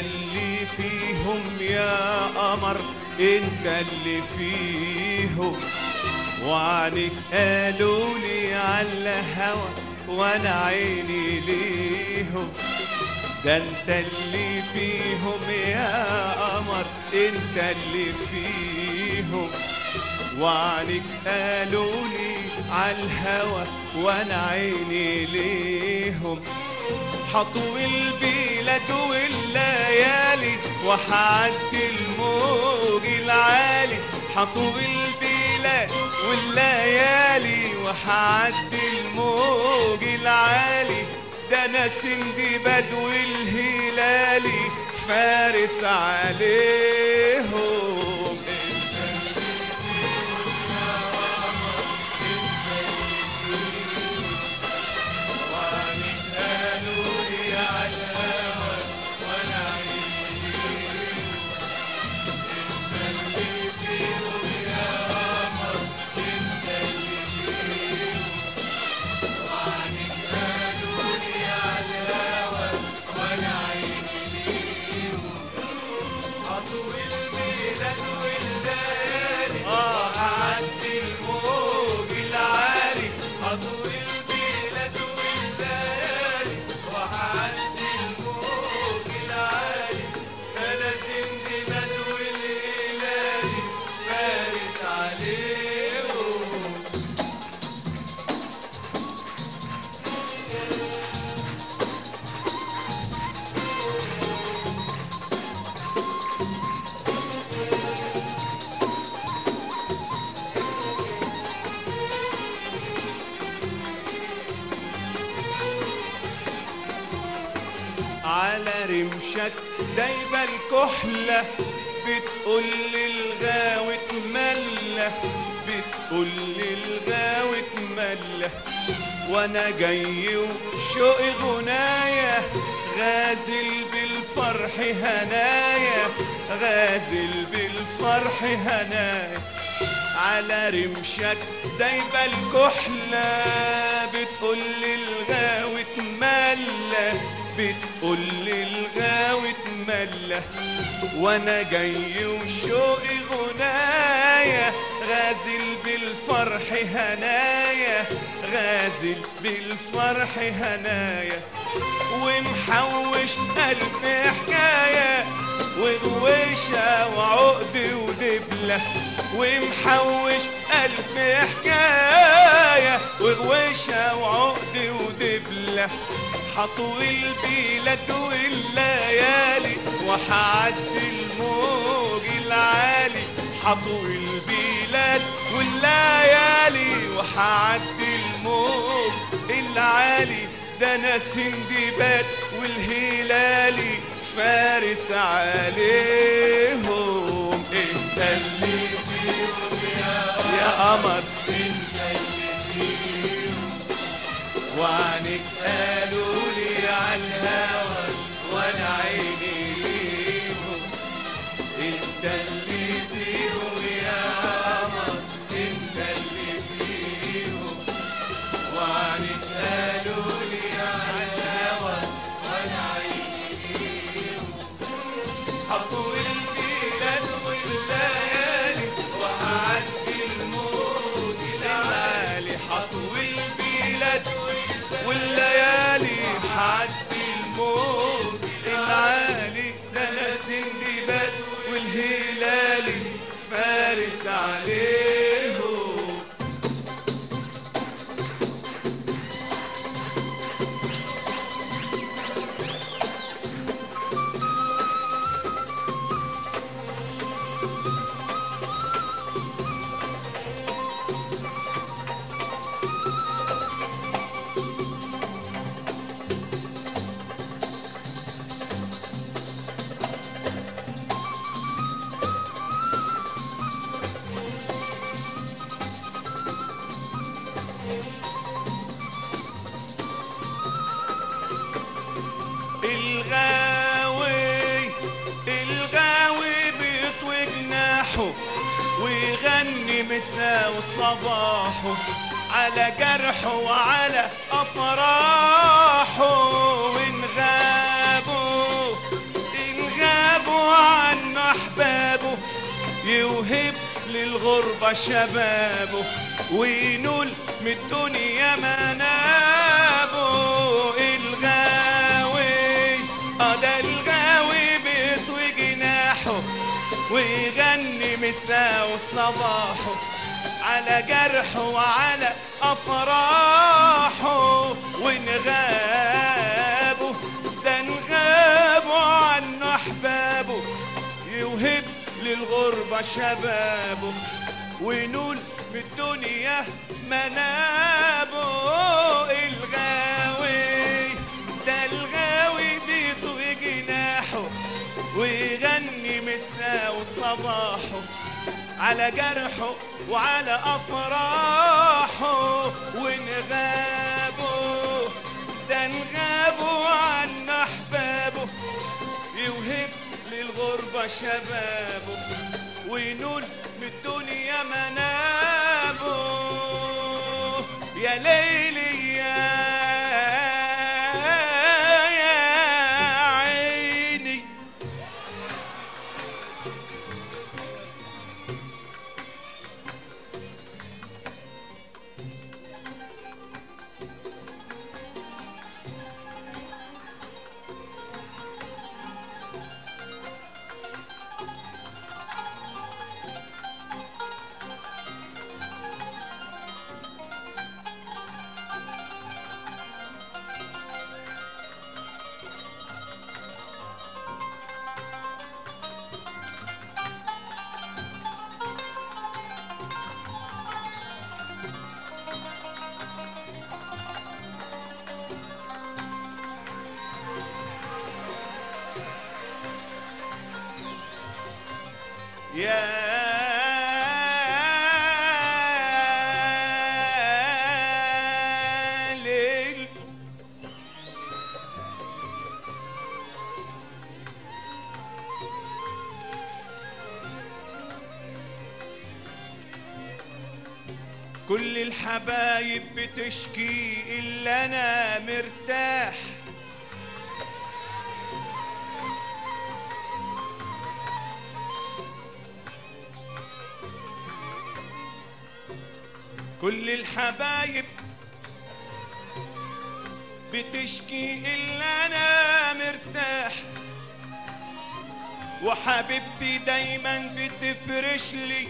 اللي فيهم يا قمر انت اللي فيهم. وعنك قالوا لي على الهوى وأنا عيني ليهم. ده انت اللي فيهم يا قمر انت اللي فيهم. وعنك قالوا لي على الهوى وأنا عيني ليهم. حطوا البلاد والليالي وحعدي الموج العالي. حطوا البلاد والليالي وحعدي الموج العالي. ده أنا سندباد والهلالي فارس عليهم على رمشك دايبة الكحلة بتقول للغاوة ملة بتقول للغاوة ملة وأنا جاي وشوقي غناية غازل بالفرح هنايا غازل بالفرح هنايا. على رمشك دايبة الكحلة بتقول للغاوة ملة بتقول للغاوة ملة وأنا جاي وشوقي غنايا غازل بالفرح هنايا غازل بالفرح هنايا. ومحوش ألف حكاية وغويشة وعقد ودبلة. ومحوش ألف حكاية وغويشة وعقد ودبلة. حطوا البلاد والليالي وحعدي الموج العالي. حطوا البلاد والليالي وحعدي الموج العالي. ده أنا سندباد والهلالي فارس عليهم. انت اللي فيهم يا قمر انت اللي فيهم وعنك قالوا سندباد والهلالي فارس عليهم جناحه ويغني مساء وصباحه على جرحه وعلى أفراحه وإن غابوا إن أحبابه يوهب للغربة شبابه. وينول من الدنيا منابه مساء وصباحه على جرحه وعلى أفراحه. ونغابه ده نغابه عنه أحبابه. يوهب للغربة شبابه. وينول من الدنيا منابه. على جرحه وعلى أفراحه ونغابه ده نغابه عن أحبابه يوهب للغربة شبابه وينول من الدنيا منابه. يا ليلي يا ليل كل الحبايب بتشكي إلا أنا مرتاح. كل الحبايب بتشكي إلا أنا مرتاح. وحبيبتي دايما بتفرش لي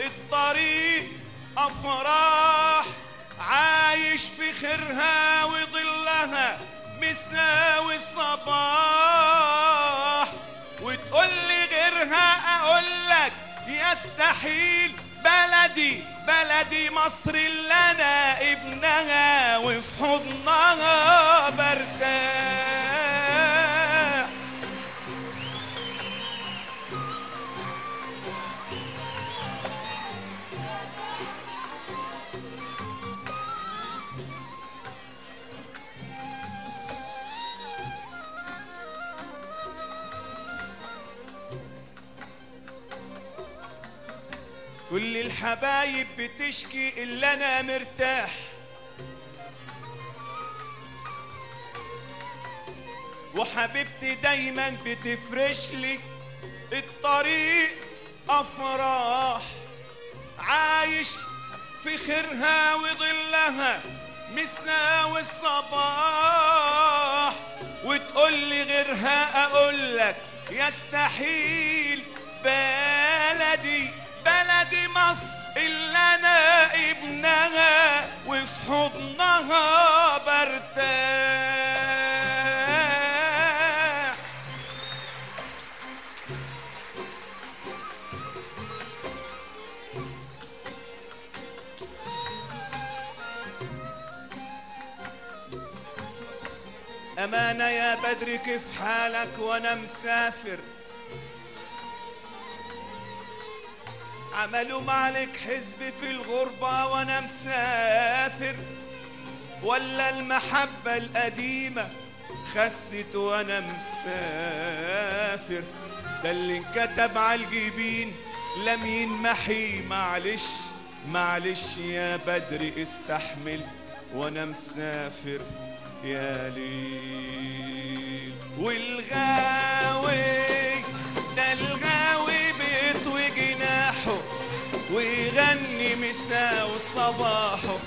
الطريق أفراح. عايش في خيرها وظلها مساوي الصباح. وتقول لي غيرها أقول لك يستحيل بلدي بلدي مصر اللي أنا ابنها وفي حضنها برتاح الحبايب بتشكي إلا أنا مرتاح. وحبيبتي دايما بتفرش لي الطريق أفراح. عايش في خيرها وظلها مساوي الصباح وتقول لي غيرها أقول لك يستحيل بلدي مصر اللي أنا ابنها وفي حضنها برتاح. أمانة يا بدر كيف حالك وأنا مسافر عملوا معلك حزب في الغربة وأنا مسافر. ولا المحبة القديمة خست وأنا مسافر. ده اللي انكتب على الجبين لم ينمحي. معلش معلش يا بدر استحمل وأنا مسافر يا ليل. والغاوي مساء وصباحه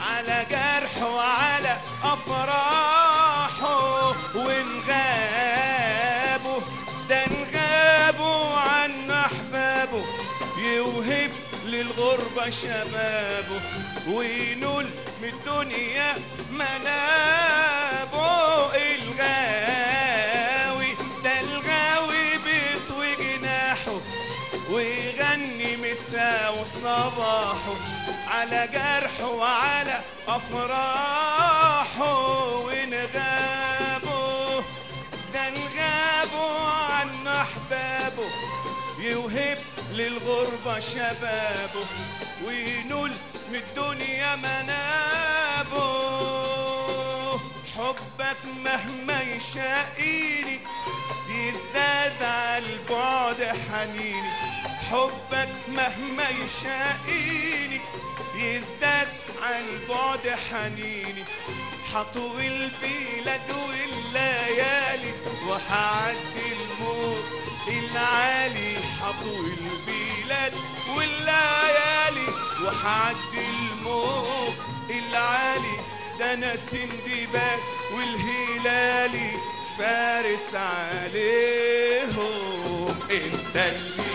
على جرحه وعلى أفراحه. ونغابه ده نغابه عن أحبابه. يوهب للغربة شبابه وينول من الدنيا منابه. الغاوي ده الغاوي بيطوي جناحه ويغني مساء وصباحه. على جرحه وعلى أفراحه ونغابه. ده نغابه عن أحبابه يوهب للغربة شبابه وينول من الدنيا منابه. حبك مهما يشاقيني يزداد على البعد حنيني. حبك مهما يشاقيني يزداد على البعد حنيني. حطوي البلاد والليالي وحعدي الموت العالي. حطوي البلاد والليالي وحعدي الموت العالي. ده أنا سندباد والهلالي فارس عليهم. انت اللي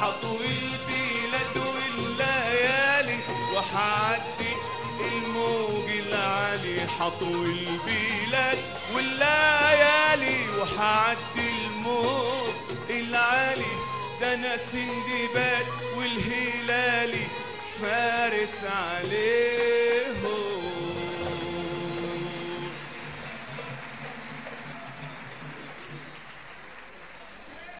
حطوا البلاد والليالي وحعدي الموج العالي. حطوا البلاد والليالي وحعدي الموج العالي. ده أنا سندباد والهلالي فارس عليه